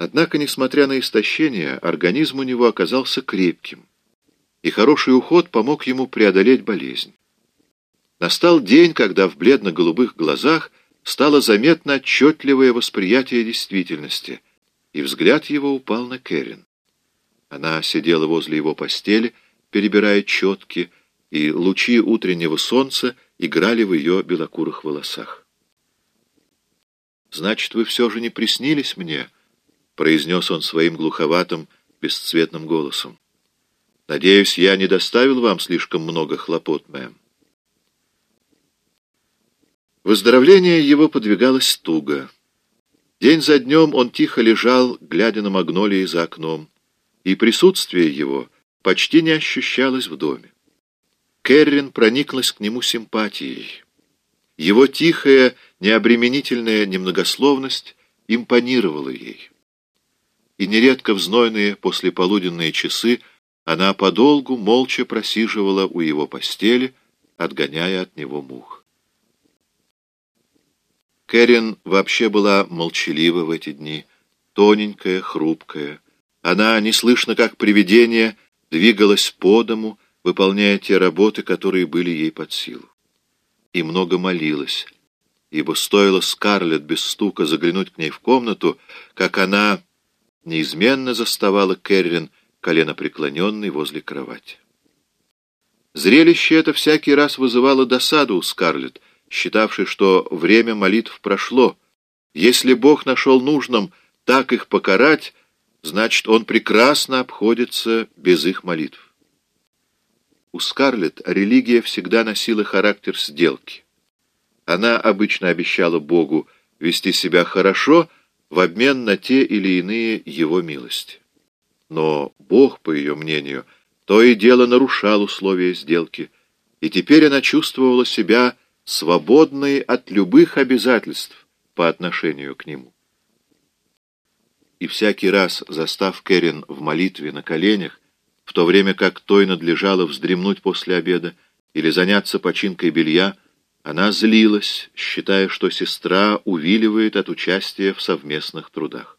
Однако, несмотря на истощение, организм у него оказался крепким, и хороший уход помог ему преодолеть болезнь. Настал день, когда в бледно-голубых глазах стало заметно отчетливое восприятие действительности, и взгляд его упал на Кэрин. Она сидела возле его постели, перебирая четки, и лучи утреннего солнца играли в ее белокурых волосах. «Значит, вы все же не приснились мне?» — произнес он своим глуховатым, бесцветным голосом. «Надеюсь, я не доставил вам слишком много хлопот, мэм». Выздоровление его подвигалось туго. День за днем он тихо лежал, глядя на магнолии за окном, и присутствие его почти не ощущалось в доме. Кэррин прониклась к нему симпатией. Его тихая, необременительная немногословность импонировала ей. И нередко в знойные послеполуденные часы она подолгу молча просиживала у его постели, отгоняя от него мух. Кэрин вообще была молчалива в эти дни, тоненькая, хрупкая. Она, неслышно как привидение, двигалась по дому, выполняя те работы, которые были ей под силу. И много молилась, ибо стоило Скарлетт без стука заглянуть к ней в комнату, как она неизменно заставала Кэррин коленопреклоненной возле кровати. Зрелище это всякий раз вызывало досаду у Скарлетт, считавший, что время молитв прошло. Если Бог нашел нужным так их покарать, значит, Он прекрасно обходится без их молитв. У Скарлетт религия всегда носила характер сделки. Она обычно обещала Богу вести себя хорошо в обмен на те или иные его милости. Но Бог, по ее мнению, то и дело нарушал условия сделки, и теперь она чувствовала себя свободной от любых обязательств по отношению к нему. И всякий раз, застав Кэрин в молитве на коленях, в то время как той надлежало вздремнуть после обеда или заняться починкой белья, она злилась, считая, что сестра увиливает от участия в совместных трудах.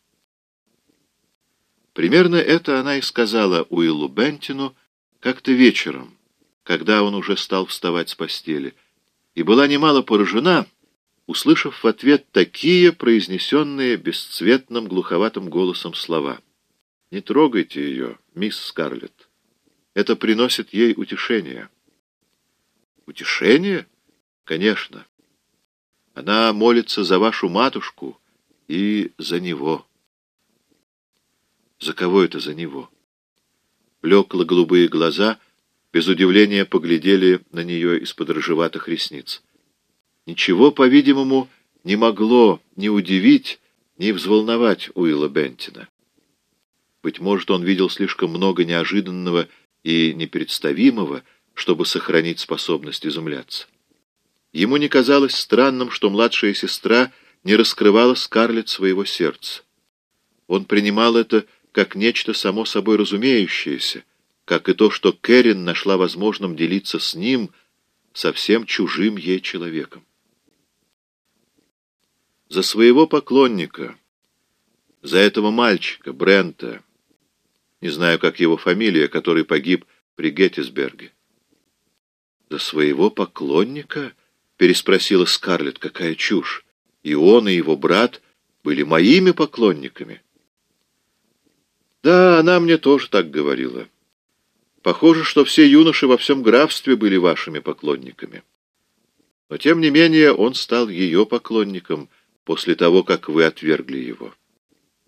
Примерно это она и сказала Уиллу Бентину как-то вечером, когда он уже стал вставать с постели — и была немало поражена, услышав в ответ такие произнесенные бесцветным глуховатым голосом слова. «Не трогайте ее, мисс Скарлетт. Это приносит ей утешение». «Утешение? Конечно. Она молится за вашу матушку и за него». «За кого это за него?» Блекло-голубые глаза — без удивления поглядели на нее из-под рыжеватых ресниц. Ничего, по-видимому, не могло ни удивить, ни взволновать Уилла Бентина. Быть может, он видел слишком много неожиданного и непредставимого, чтобы сохранить способность изумляться. Ему не казалось странным, что младшая сестра не раскрывала Скарлетт своего сердца. Он принимал это как нечто само собой разумеющееся, как и то, что Кэрин нашла возможным делиться с ним совсем чужим ей человеком. За своего поклонника, за этого мальчика, Брента, не знаю, как его фамилия, который погиб при Геттисберге. «За своего поклонника?» — переспросила Скарлетт. «Какая чушь! И он, и его брат были моими поклонниками». «Да, она мне тоже так говорила». Похоже, что все юноши во всем графстве были вашими поклонниками. Но, тем не менее, он стал ее поклонником после того, как вы отвергли его.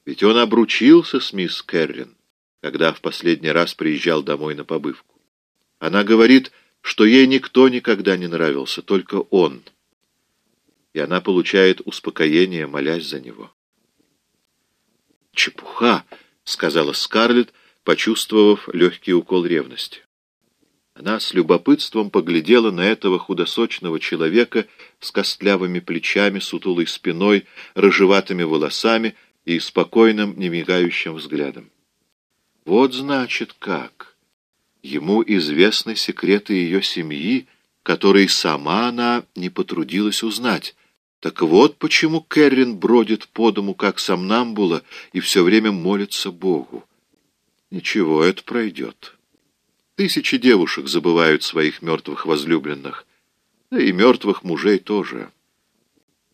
Ведь он обручился с мисс Кэррин, когда в последний раз приезжал домой на побывку. Она говорит, что ей никто никогда не нравился, только он. И она получает успокоение, молясь за него. «Чепуха!» — сказала Скарлетт, почувствовав легкий укол ревности. Она с любопытством поглядела на этого худосочного человека с костлявыми плечами, сутулой спиной, рыжеватыми волосами и спокойным, немигающим взглядом. Вот значит как. Ему известны секреты ее семьи, которые сама она не потрудилась узнать, Так вот почему Кэррин бродит по дому, как сомнамбула, и все время молится Богу. Ничего, это пройдет. Тысячи девушек забывают своих мертвых возлюбленных, да и мертвых мужей тоже.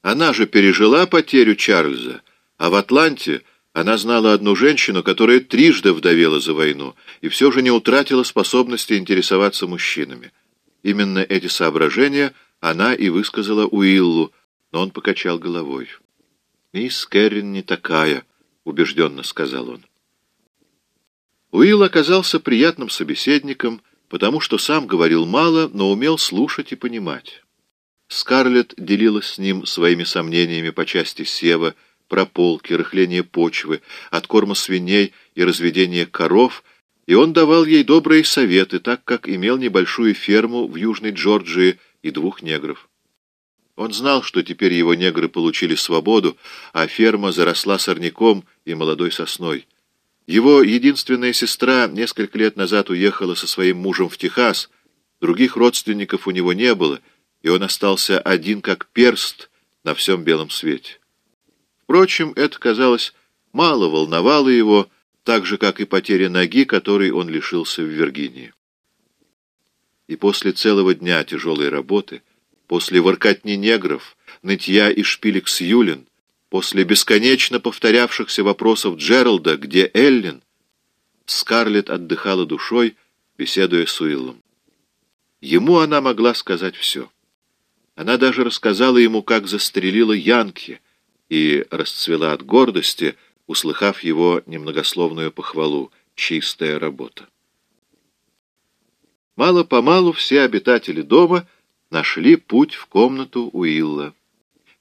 Она же пережила потерю Чарльза, а в Атланте она знала одну женщину, которая трижды вдовела за войну и все же не утратила способности интересоваться мужчинами. Именно эти соображения она и высказала Уиллу, но он покачал головой. «Мисс Кэррин не такая», — убежденно сказал он. Уилл оказался приятным собеседником, потому что сам говорил мало, но умел слушать и понимать. Скарлетт делилась с ним своими сомнениями по части сева, прополки, рыхления почвы, откорма свиней и разведения коров, и он давал ей добрые советы, так как имел небольшую ферму в Южной Джорджии и двух негров. Он знал, что теперь его негры получили свободу, а ферма заросла сорняком и молодой сосной. Его единственная сестра несколько лет назад уехала со своим мужем в Техас, других родственников у него не было — и он остался один как перст на всем белом свете. Впрочем, это, казалось, мало волновало его, так же, как и потеря ноги, которой он лишился в Виргинии. И после целого дня тяжелой работы, после воркотни негров, нытья и шпилек с Юлин, после бесконечно повторявшихся вопросов Джералда, где Эллен, Скарлетт отдыхала душой, беседуя с Уиллом. Ему она могла сказать все. Она даже рассказала ему, как застрелила Янки, и расцвела от гордости, услыхав его немногословную похвалу «чистая работа». Мало-помалу все обитатели дома нашли путь в комнату Уилла.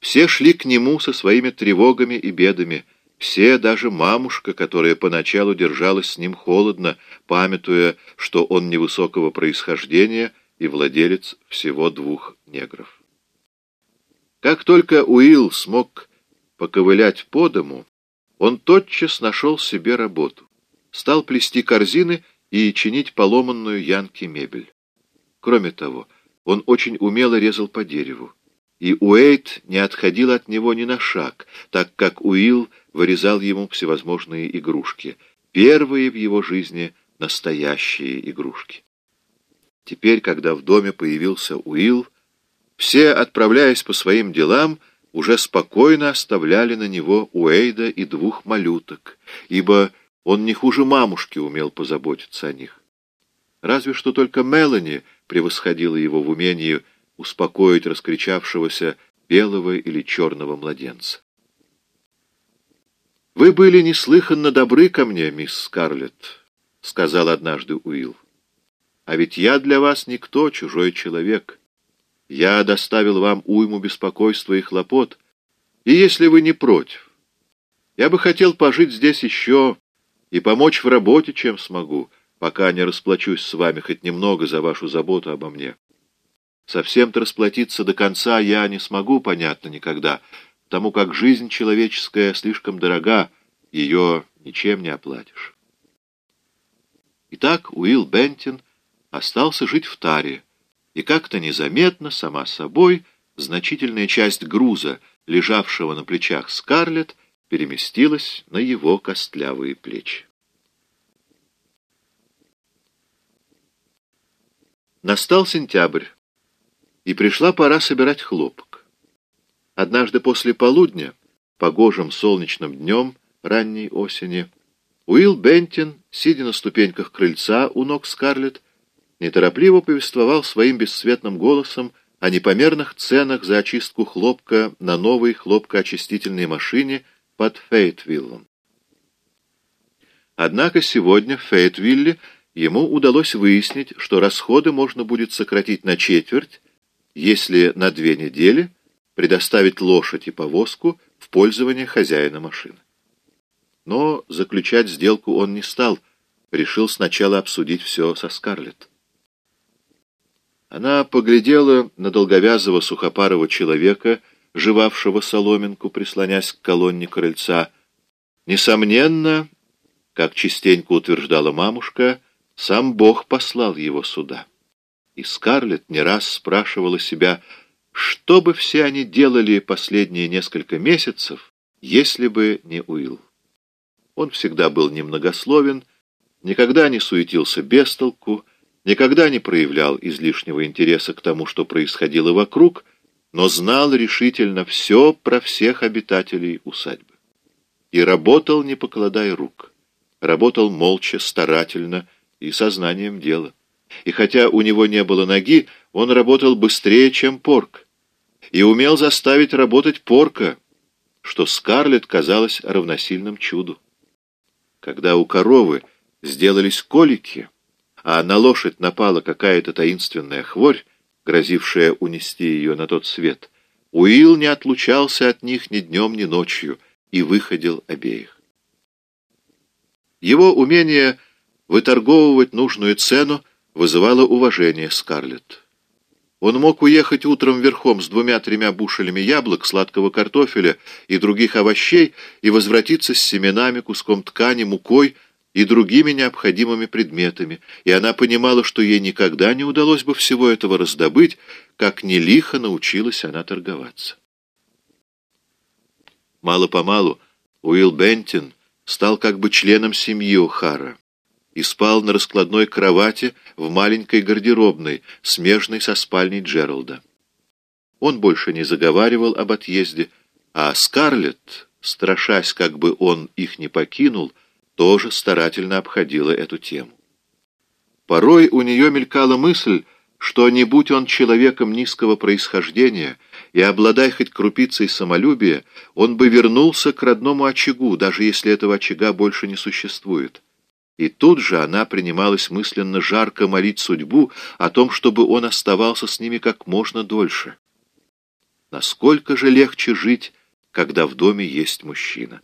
Все шли к нему со своими тревогами и бедами, все, даже мамушка, которая поначалу держалась с ним холодно, памятуя, что он невысокого происхождения и владелец всего двух негров. Как только Уилл смог поковылять по дому, он тотчас нашел себе работу. Стал плести корзины и чинить поломанную Янки мебель. Кроме того, он очень умело резал по дереву. И Уэйт не отходил от него ни на шаг, так как Уилл вырезал ему всевозможные игрушки. Первые в его жизни настоящие игрушки. Теперь, когда в доме появился Уилл, все, отправляясь по своим делам, уже спокойно оставляли на него Уэйда и двух малюток, ибо он не хуже мамушки умел позаботиться о них. Разве что только Мелани превосходила его в умении успокоить раскричавшегося белого или черного младенца. «Вы были неслыханно добры ко мне, мисс Скарлетт», — сказал однажды Уилл. «А ведь я для вас никто, чужой человек. Я доставил вам уйму беспокойства и хлопот, и если вы не против, я бы хотел пожить здесь еще и помочь в работе, чем смогу, пока не расплачусь с вами хоть немного за вашу заботу обо мне. Совсем-то расплатиться до конца я не смогу, понятно, никогда, потому как жизнь человеческая слишком дорога, ее ничем не оплатишь. Итак, Уилл Бентин остался жить в Таре, и как-то незаметно, сама собой, значительная часть груза, лежавшего на плечах Скарлетт, переместилась на его костлявые плечи. Настал сентябрь, и пришла пора собирать хлопок. Однажды после полудня, погожим солнечным днем ранней осени, Уилл Бентин, сидя на ступеньках крыльца у ног Скарлетт, неторопливо повествовал своим бесцветным голосом о непомерных ценах за очистку хлопка на новой хлопкоочистительной машине под Фейтвиллом. Однако сегодня в Фейтвилле ему удалось выяснить, что расходы можно будет сократить на четверть, если на две недели предоставить лошадь и повозку в пользование хозяина машины. Но заключать сделку он не стал, решил сначала обсудить все со Скарлетт. Она поглядела на долговязого сухопарого человека, жевавшего соломинку, прислонясь к колонне крыльца. Несомненно, как частенько утверждала мамушка, сам Бог послал его сюда. И Скарлетт не раз спрашивала себя, что бы все они делали последние несколько месяцев, если бы не Уилл. Он всегда был немногословен, никогда не суетился без толку, никогда не проявлял излишнего интереса к тому, что происходило вокруг, но знал решительно все про всех обитателей усадьбы. И работал, не покладая рук. Работал молча, старательно и сознанием дела. И хотя у него не было ноги, он работал быстрее, чем порк. И умел заставить работать порка, что Скарлетт казалось равносильным чуду. Когда у коровы сделались колики, а на лошадь напала какая-то таинственная хворь, грозившая унести ее на тот свет, Уилл не отлучался от них ни днем, ни ночью и выходил обеих. Его умение выторговывать нужную цену вызывало уважение Скарлетт. Он мог уехать утром верхом с двумя-тремя бушелями яблок, сладкого картофеля и других овощей и возвратиться с семенами, куском ткани, мукой и другими необходимыми предметами, и она понимала, что ей никогда не удалось бы всего этого раздобыть, как не лихо научилась она торговаться. Мало-помалу Уилл Бентин стал как бы членом семьи О'Хара и спал на раскладной кровати в маленькой гардеробной, смежной со спальней Джералда. Он больше не заговаривал об отъезде, а Скарлетт, страшась, как бы он их не покинул, тоже старательно обходила эту тему. Порой у нее мелькала мысль, что не будь он человеком низкого происхождения и обладая хоть крупицей самолюбия, он бы вернулся к родному очагу, даже если этого очага больше не существует. И тут же она принималась мысленно жарко молить судьбу о том, чтобы он оставался с ними как можно дольше. Насколько же легче жить, когда в доме есть мужчина?